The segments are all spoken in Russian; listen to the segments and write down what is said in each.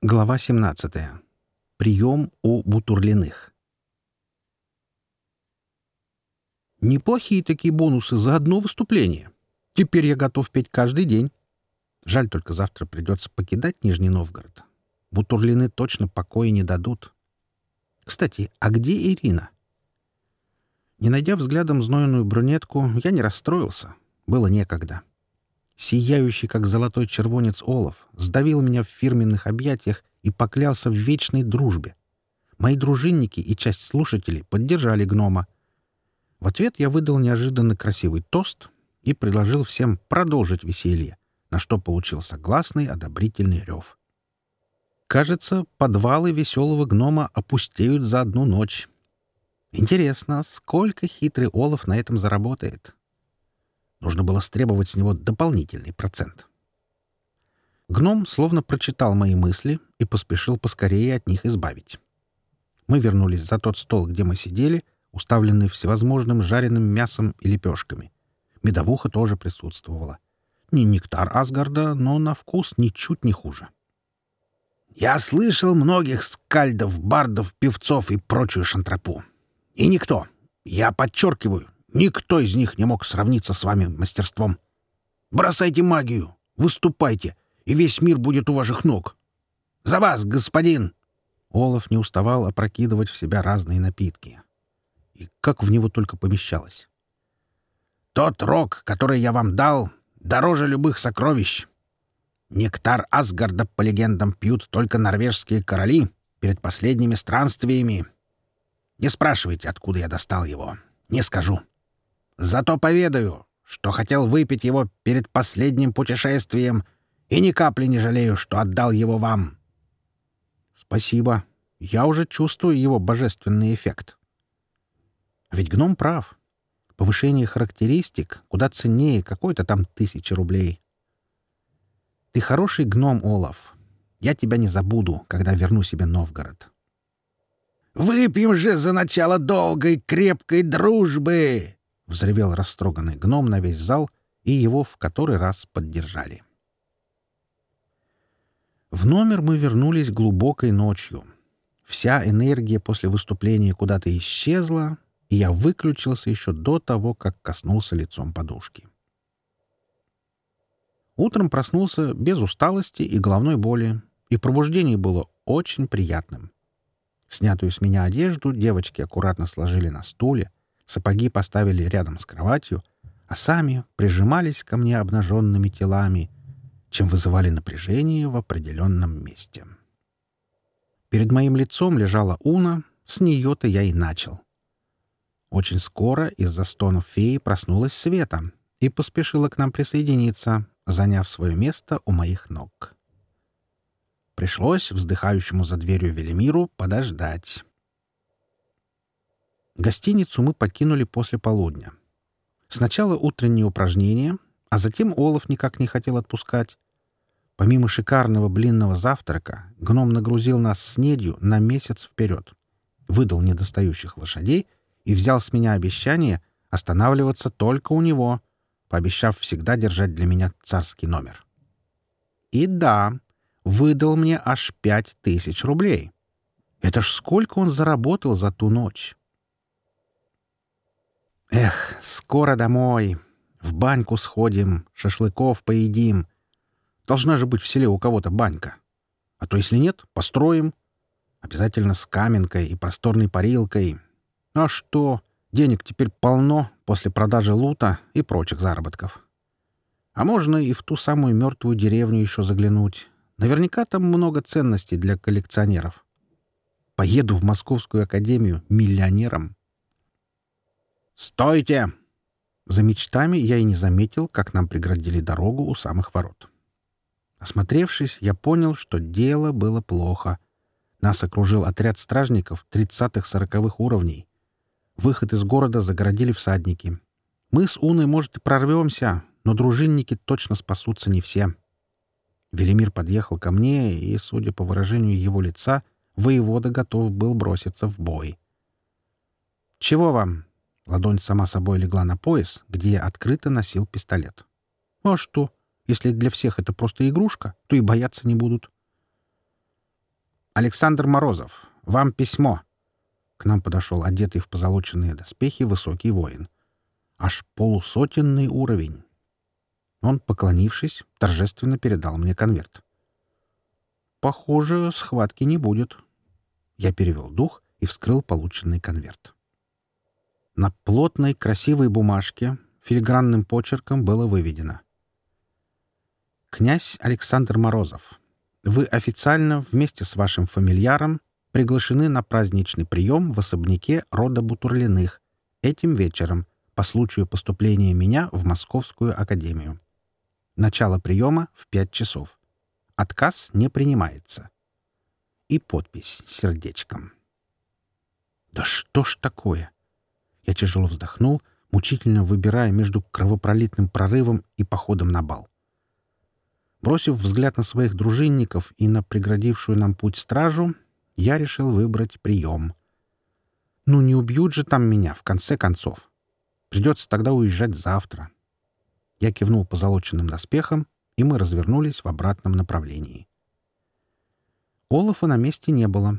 Глава 17. Прием у Бутурлиных. Неплохие такие бонусы за одно выступление. Теперь я готов петь каждый день. Жаль, только завтра придется покидать Нижний Новгород. Бутурлины точно покоя не дадут. Кстати, а где Ирина? Не найдя взглядом знойную брюнетку, я не расстроился. Было некогда. Сияющий, как золотой червонец Олов, сдавил меня в фирменных объятиях и поклялся в вечной дружбе. Мои дружинники и часть слушателей поддержали гнома. В ответ я выдал неожиданно красивый тост и предложил всем продолжить веселье, на что получил согласный одобрительный рев. Кажется, подвалы веселого гнома опустеют за одну ночь. Интересно, сколько хитрый Олов на этом заработает? Нужно было стребовать с него дополнительный процент. Гном словно прочитал мои мысли и поспешил поскорее от них избавить. Мы вернулись за тот стол, где мы сидели, уставленный всевозможным жареным мясом и лепешками. Медовуха тоже присутствовала. Не нектар Асгарда, но на вкус ничуть не хуже. «Я слышал многих скальдов, бардов, певцов и прочую шантропу. И никто, я подчеркиваю, Никто из них не мог сравниться с вами мастерством. Бросайте магию, выступайте, и весь мир будет у ваших ног. За вас, господин!» Олаф не уставал опрокидывать в себя разные напитки. И как в него только помещалось. «Тот рог, который я вам дал, дороже любых сокровищ. Нектар Асгарда, по легендам, пьют только норвежские короли перед последними странствиями. Не спрашивайте, откуда я достал его. Не скажу. Зато поведаю, что хотел выпить его перед последним путешествием, и ни капли не жалею, что отдал его вам. Спасибо. Я уже чувствую его божественный эффект. Ведь гном прав. Повышение характеристик куда ценнее какой-то там тысячи рублей. Ты хороший гном, Олаф. Я тебя не забуду, когда верну себе Новгород. «Выпьем же за начало долгой крепкой дружбы!» — взревел растроганный гном на весь зал, и его в который раз поддержали. В номер мы вернулись глубокой ночью. Вся энергия после выступления куда-то исчезла, и я выключился еще до того, как коснулся лицом подушки. Утром проснулся без усталости и головной боли, и пробуждение было очень приятным. Снятую с меня одежду девочки аккуратно сложили на стуле, Сапоги поставили рядом с кроватью, а сами прижимались ко мне обнаженными телами, чем вызывали напряжение в определенном месте. Перед моим лицом лежала Уна, с нее-то я и начал. Очень скоро из-за стонов феи проснулась Света и поспешила к нам присоединиться, заняв свое место у моих ног. Пришлось вздыхающему за дверью Велимиру подождать. Гостиницу мы покинули после полудня. Сначала утренние упражнения, а затем Олаф никак не хотел отпускать. Помимо шикарного блинного завтрака, гном нагрузил нас снедью на месяц вперед, выдал недостающих лошадей и взял с меня обещание останавливаться только у него, пообещав всегда держать для меня царский номер. И да, выдал мне аж пять тысяч рублей. Это ж сколько он заработал за ту ночь! Эх, скоро домой. В баньку сходим, шашлыков поедим. Должна же быть в селе у кого-то банька. А то, если нет, построим. Обязательно с каменкой и просторной парилкой. А что? Денег теперь полно после продажи лута и прочих заработков. А можно и в ту самую мертвую деревню еще заглянуть. Наверняка там много ценностей для коллекционеров. Поеду в Московскую академию миллионером. «Стойте!» За мечтами я и не заметил, как нам преградили дорогу у самых ворот. Осмотревшись, я понял, что дело было плохо. Нас окружил отряд стражников 30-40-х уровней. Выход из города загородили всадники. Мы с Уной, может, и прорвемся, но дружинники точно спасутся не все. Велимир подъехал ко мне, и, судя по выражению его лица, воевода готов был броситься в бой. «Чего вам?» Ладонь сама собой легла на пояс, где я открыто носил пистолет. Ну а что? Если для всех это просто игрушка, то и бояться не будут. Александр Морозов, вам письмо!» К нам подошел одетый в позолоченные доспехи высокий воин. Аж полусотенный уровень. Он, поклонившись, торжественно передал мне конверт. «Похоже, схватки не будет». Я перевел дух и вскрыл полученный конверт. На плотной, красивой бумажке филигранным почерком было выведено. «Князь Александр Морозов, вы официально вместе с вашим фамильяром приглашены на праздничный прием в особняке рода Бутурлиных этим вечером по случаю поступления меня в Московскую академию. Начало приема в пять часов. Отказ не принимается. И подпись сердечком. Да что ж такое? Я тяжело вздохнул, мучительно выбирая между кровопролитным прорывом и походом на бал. Бросив взгляд на своих дружинников и на преградившую нам путь стражу, я решил выбрать прием. Ну, не убьют же там меня, в конце концов. Придется тогда уезжать завтра. Я кивнул по залоченным доспехам, и мы развернулись в обратном направлении. Олафа на месте не было.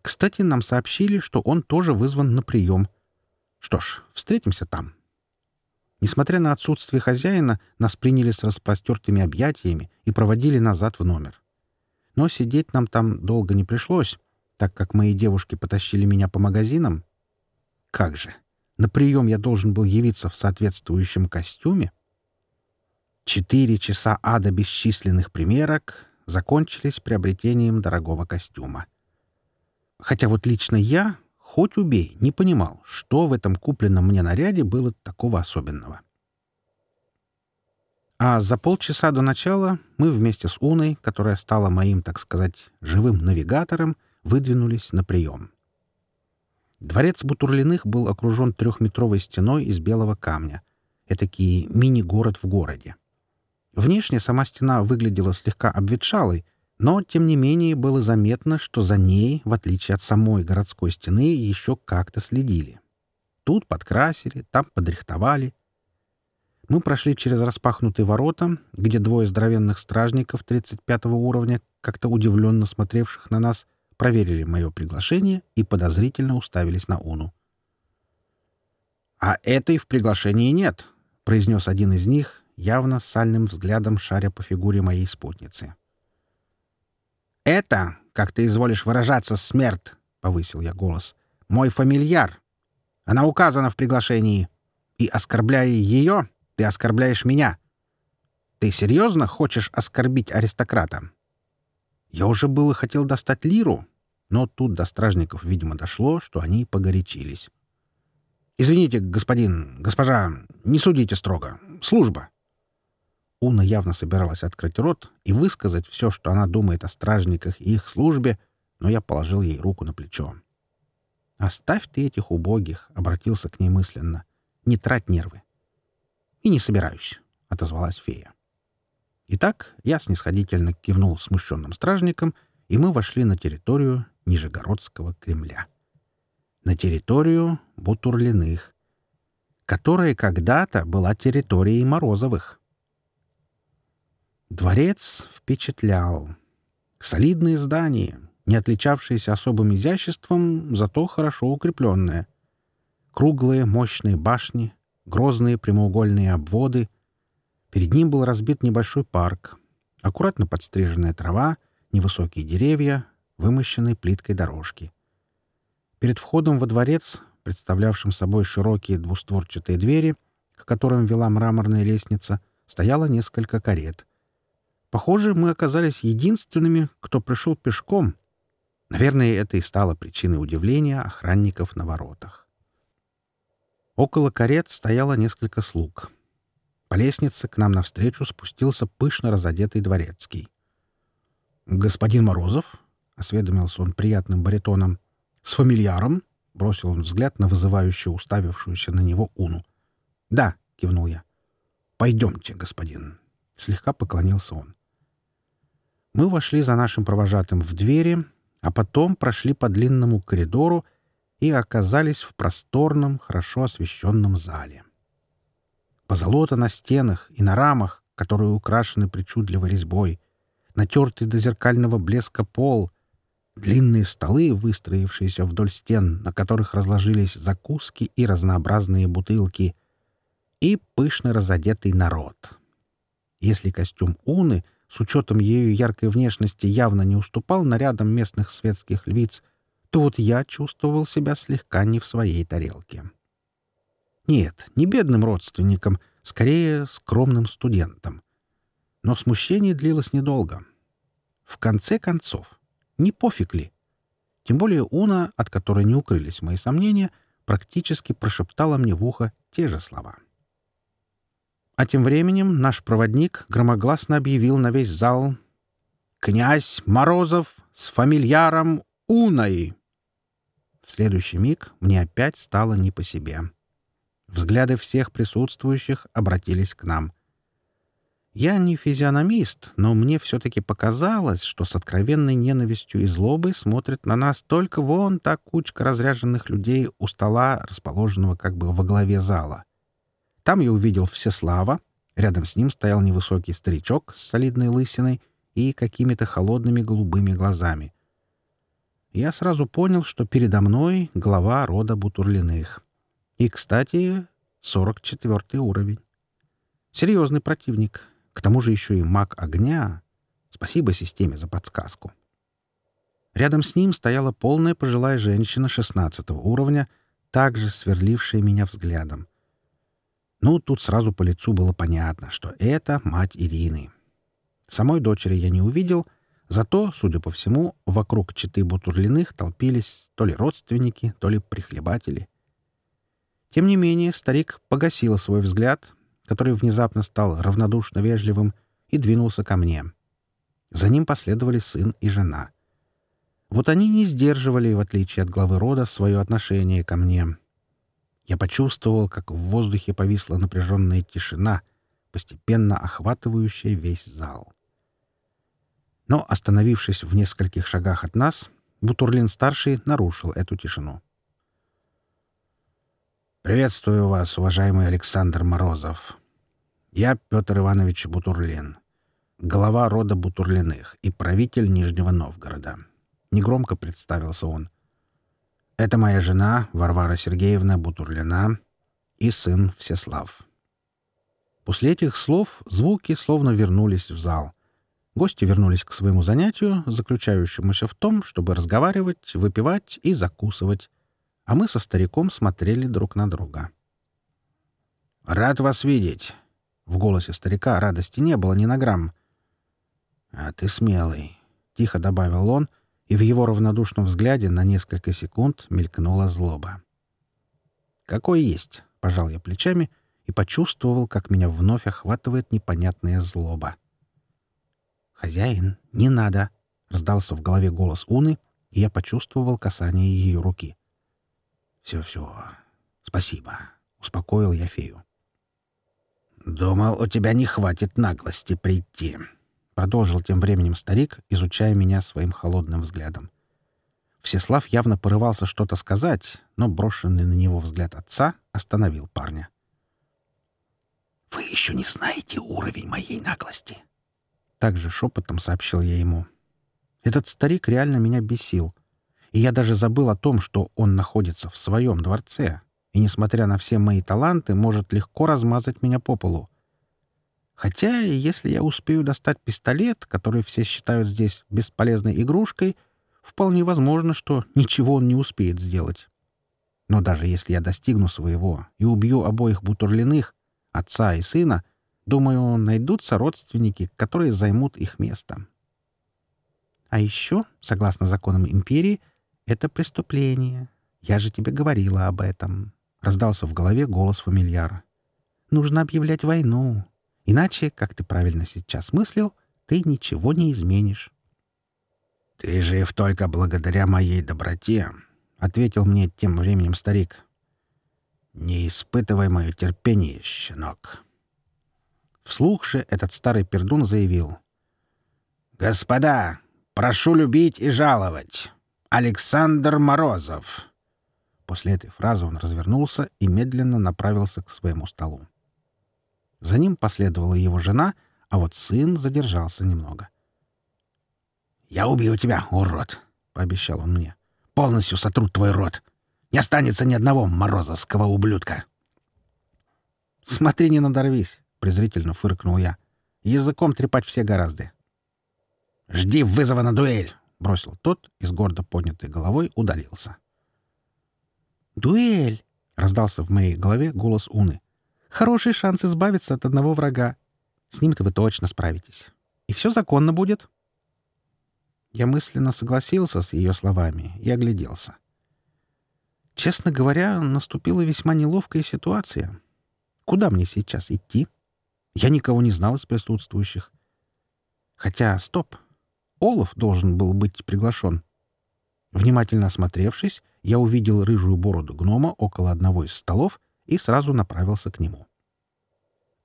Кстати, нам сообщили, что он тоже вызван на прием. Что ж, встретимся там. Несмотря на отсутствие хозяина, нас приняли с распростертыми объятиями и проводили назад в номер. Но сидеть нам там долго не пришлось, так как мои девушки потащили меня по магазинам. Как же! На прием я должен был явиться в соответствующем костюме. Четыре часа ада бесчисленных примерок закончились приобретением дорогого костюма. Хотя вот лично я хоть убей, не понимал, что в этом купленном мне наряде было такого особенного. А за полчаса до начала мы вместе с Уной, которая стала моим, так сказать, живым навигатором, выдвинулись на прием. Дворец Бутурлиных был окружен трехметровой стеной из белого камня. Этакий мини-город в городе. Внешне сама стена выглядела слегка обветшалой, но, тем не менее, было заметно, что за ней, в отличие от самой городской стены, еще как-то следили. Тут подкрасили, там подрихтовали. Мы прошли через распахнутые ворота, где двое здоровенных стражников 35 уровня, как-то удивленно смотревших на нас, проверили мое приглашение и подозрительно уставились на Уну. «А этой в приглашении нет», — произнес один из них, явно сальным взглядом шаря по фигуре моей спутницы. «Это, как ты изволишь выражаться, смерть!» — повысил я голос. «Мой фамильяр. Она указана в приглашении. И, оскорбляя ее, ты оскорбляешь меня. Ты серьезно хочешь оскорбить аристократа?» Я уже было хотел достать лиру, но тут до стражников, видимо, дошло, что они погорячились. «Извините, господин, госпожа, не судите строго. Служба. Уна явно собиралась открыть рот и высказать все, что она думает о стражниках и их службе, но я положил ей руку на плечо. «Оставь ты этих убогих», — обратился к ней мысленно. «Не трать нервы». «И не собираюсь», — отозвалась фея. Итак, я снисходительно кивнул смущенным стражникам, и мы вошли на территорию Нижегородского Кремля. На территорию Бутурлиных, которая когда-то была территорией Морозовых. Дворец впечатлял. Солидное здание, не отличавшееся особым изяществом, зато хорошо укрепленное. Круглые мощные башни, грозные прямоугольные обводы. Перед ним был разбит небольшой парк. Аккуратно подстриженная трава, невысокие деревья, вымощенные плиткой дорожки. Перед входом во дворец, представлявшим собой широкие двустворчатые двери, к которым вела мраморная лестница, стояло несколько карет — Похоже, мы оказались единственными, кто пришел пешком. Наверное, это и стало причиной удивления охранников на воротах. Около карет стояло несколько слуг. По лестнице к нам навстречу спустился пышно разодетый дворецкий. «Господин Морозов?» — осведомился он приятным баритоном. «С фамильяром?» — бросил он взгляд на вызывающую, уставившуюся на него Уну. «Да», — кивнул я. «Пойдемте, господин», — слегка поклонился он. Мы вошли за нашим провожатым в двери, а потом прошли по длинному коридору и оказались в просторном, хорошо освещенном зале. Позолота на стенах и на рамах, которые украшены причудливой резьбой, натертый до зеркального блеска пол. Длинные столы, выстроившиеся вдоль стен, на которых разложились закуски и разнообразные бутылки, и пышно разодетый народ. Если костюм Уны, с учетом ее яркой внешности, явно не уступал нарядам местных светских львиц, то вот я чувствовал себя слегка не в своей тарелке. Нет, не бедным родственником, скорее скромным студентом. Но смущение длилось недолго. В конце концов, не пофиг ли? Тем более Уна, от которой не укрылись мои сомнения, практически прошептала мне в ухо те же слова. А тем временем наш проводник громогласно объявил на весь зал «Князь Морозов с фамильяром Уной!» В следующий миг мне опять стало не по себе. Взгляды всех присутствующих обратились к нам — я не физиономист, но мне все-таки показалось, что с откровенной ненавистью и злобой смотрит на нас только вон та кучка разряженных людей у стола, расположенного как бы во главе зала. Там я увидел Всеслава, рядом с ним стоял невысокий старичок с солидной лысиной и какими-то холодными голубыми глазами. Я сразу понял, что передо мной глава рода Бутурлиных. И, кстати, 44 уровень. Серьезный противник, к тому же еще и маг огня. Спасибо системе за подсказку. Рядом с ним стояла полная пожилая женщина 16 уровня, также сверлившая меня взглядом. Ну, тут сразу по лицу было понятно, что это мать Ирины. Самой дочери я не увидел, зато, судя по всему, вокруг читы Бутурлиных толпились то ли родственники, то ли прихлебатели. Тем не менее, старик погасил свой взгляд, который внезапно стал равнодушно вежливым, и двинулся ко мне. За ним последовали сын и жена. Вот они не сдерживали, в отличие от главы рода, свое отношение ко мне. Я почувствовал, как в воздухе повисла напряженная тишина, постепенно охватывающая весь зал. Но, остановившись в нескольких шагах от нас, Бутурлин-старший нарушил эту тишину. «Приветствую вас, уважаемый Александр Морозов. Я Петр Иванович Бутурлин, глава рода Бутурлиных и правитель Нижнего Новгорода». Негромко представился он. «Это моя жена Варвара Сергеевна Бутурлина и сын Всеслав». После этих слов звуки словно вернулись в зал. Гости вернулись к своему занятию, заключающемуся в том, чтобы разговаривать, выпивать и закусывать, а мы со стариком смотрели друг на друга. «Рад вас видеть!» В голосе старика радости не было ни на грамм. «А ты смелый», — тихо добавил он, и в его равнодушном взгляде на несколько секунд мелькнула злоба. «Какой есть», — пожал я плечами и почувствовал, как меня вновь охватывает непонятная злоба. «Хозяин, не надо!» — раздался в голове голос Уны, и я почувствовал касание ее руки. «Все-все. Спасибо», — успокоил я фею. «Думал, у тебя не хватит наглости прийти», — продолжил тем временем старик, изучая меня своим холодным взглядом. Всеслав явно порывался что-то сказать, но брошенный на него взгляд отца остановил парня. «Вы еще не знаете уровень моей наглости», — также шепотом сообщил я ему. Этот старик реально меня бесил — и я даже забыл о том, что он находится в своем дворце, и, несмотря на все мои таланты, может легко размазать меня по полу. Хотя, если я успею достать пистолет, который все считают здесь бесполезной игрушкой, вполне возможно, что ничего он не успеет сделать. Но даже если я достигну своего и убью обоих бутурлиных, отца и сына, думаю, найдутся родственники, которые займут их место. А еще, согласно законам империи, это преступление. Я же тебе говорила об этом. Раздался в голове голос фамильяра. Нужно объявлять войну. Иначе, как ты правильно сейчас мыслил, ты ничего не изменишь. «Ты жив только благодаря моей доброте», — ответил мне тем временем старик. «Не испытывай мое терпение, щенок». Вслух же этот старый пердун заявил. «Господа, прошу любить и жаловать. Александр Морозов!» После этой фразы он развернулся и медленно направился к своему столу. За ним последовала его жена, а вот сын задержался немного. «Я убью тебя, урод!» пообещал он мне. «Полностью сотрут твой рот. Не останется ни одного морозовского ублюдка». «Смотри, не надорвись», — презрительно фыркнул я. «Языком трепать все гораздо». «Жди вызова на дуэль», — бросил тот и с гордо поднятой головой удалился. «Дуэль!» — раздался в моей голове голос Уны. «Хороший шанс избавиться от одного врага. С ним-то вы точно справитесь. И все законно будет». Я мысленно согласился с ее словами и огляделся. Честно говоря, наступила весьма неловкая ситуация. Куда мне сейчас идти? Я никого не знал из присутствующих. Хотя, стоп. Олаф должен был быть приглашен. Внимательно осмотревшись, я увидел рыжую бороду гнома около одного из столов и сразу направился к нему.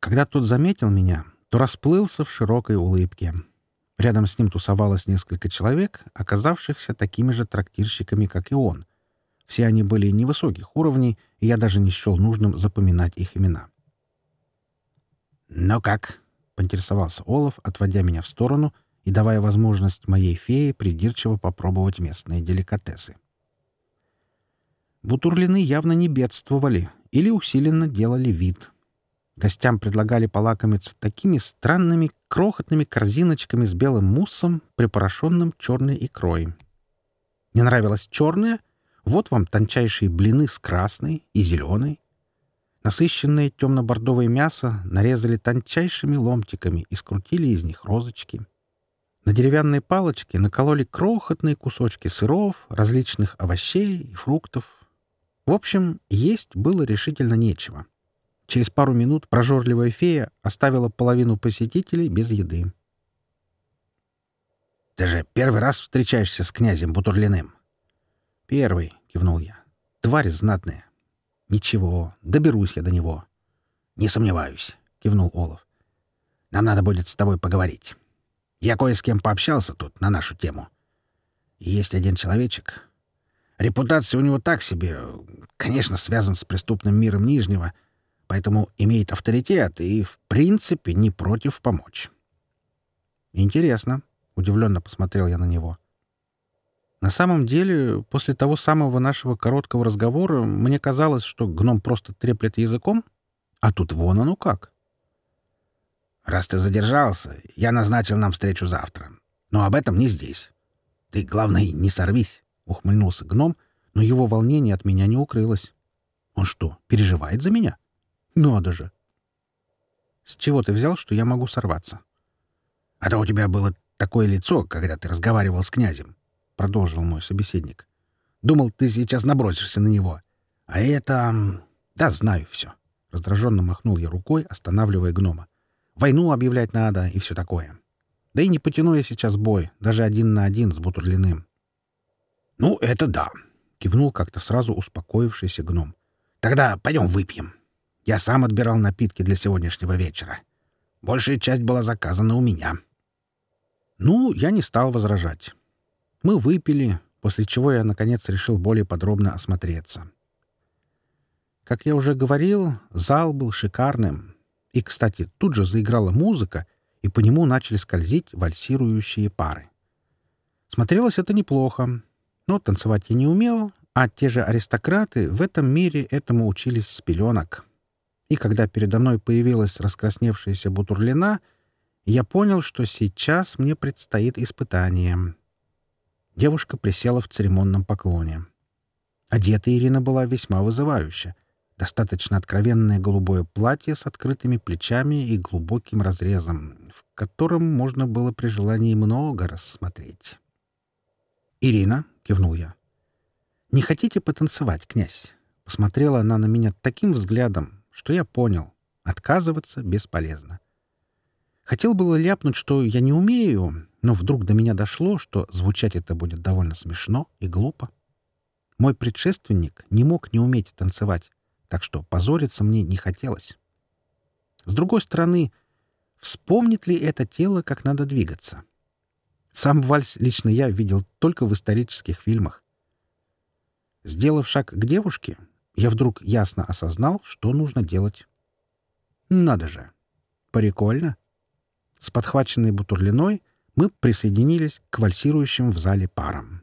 Когда тот заметил меня, то расплылся в широкой улыбке. Рядом с ним тусовалось несколько человек, оказавшихся такими же трактирщиками, как и он. Все они были невысоких уровней, и я даже не счел нужным запоминать их имена. «Ну как?» — поинтересовался Олаф, отводя меня в сторону и давая возможность моей фее придирчиво попробовать местные деликатесы. Бутурлины явно не бедствовали или усиленно делали вид — Гостям предлагали полакомиться такими странными крохотными корзиночками с белым муссом, припорошенным черной икрой. Не нравилось черное? Вот вам тончайшие блины с красной и зеленой. Насыщенное темно-бордовое мясо нарезали тончайшими ломтиками и скрутили из них розочки. На деревянной палочке накололи крохотные кусочки сыров, различных овощей и фруктов. В общем, есть было решительно нечего. — Через пару минут прожорливая фея оставила половину посетителей без еды. «Ты же первый раз встречаешься с князем Бутурлиным?» «Первый», — кивнул я. «Тварь знатная». «Ничего, доберусь я до него». «Не сомневаюсь», — кивнул Олаф. «Нам надо будет с тобой поговорить. Я кое с кем пообщался тут на нашу тему. Есть один человечек. Репутация у него так себе, конечно, связан с преступным миром Нижнего — поэтому имеет авторитет и, в принципе, не против помочь. «Интересно», — удивленно посмотрел я на него. На самом деле, после того самого нашего короткого разговора мне казалось, что гном просто треплет языком, а тут вон оно как. «Раз ты задержался, я назначил нам встречу завтра. Но об этом не здесь. Ты, главное, не сорвись», — ухмыльнулся гном, но его волнение от меня не укрылось. «Он что, переживает за меня?» Надо же! С чего ты взял, что я могу сорваться? — А то у тебя было такое лицо, когда ты разговаривал с князем, — продолжил мой собеседник. — Думал, ты сейчас набросишься на него. А это... Да, знаю все. Раздраженно махнул я рукой, останавливая гнома. Войну объявлять надо и все такое. Да и не потяну я сейчас бой, даже один на один с Бутурлиным. — Ну, это да, — кивнул как-то сразу успокоившийся гном. — Тогда пойдем выпьем. Я сам отбирал напитки для сегодняшнего вечера. Большая часть была заказана у меня. Ну, я не стал возражать. Мы выпили, после чего я, наконец, решил более подробно осмотреться. Как я уже говорил, зал был шикарным. И, кстати, тут же заиграла музыка, и по нему начали скользить вальсирующие пары. Смотрелось это неплохо, но танцевать я не умел, а те же аристократы в этом мире этому учились с пеленок. И когда передо мной появилась раскрасневшаяся Бутурлина, я понял, что сейчас мне предстоит испытание. Девушка присела в церемонном поклоне. Одета Ирина была весьма вызывающе. Достаточно откровенное голубое платье с открытыми плечами и глубоким разрезом, в котором можно было при желании много рассмотреть. «Ирина», — кивнул я, — «не хотите потанцевать, князь?» Посмотрела она на меня таким взглядом, что я понял — отказываться бесполезно. Хотел было ляпнуть, что я не умею, но вдруг до меня дошло, что звучать это будет довольно смешно и глупо. Мой предшественник не мог не уметь танцевать, так что позориться мне не хотелось. С другой стороны, вспомнит ли это тело, как надо двигаться? Сам вальс лично я видел только в исторических фильмах. Сделав шаг к девушке, я вдруг ясно осознал, что нужно делать. Надо же! Прикольно! С подхваченной бутурлиной мы присоединились к вальсирующим в зале парам.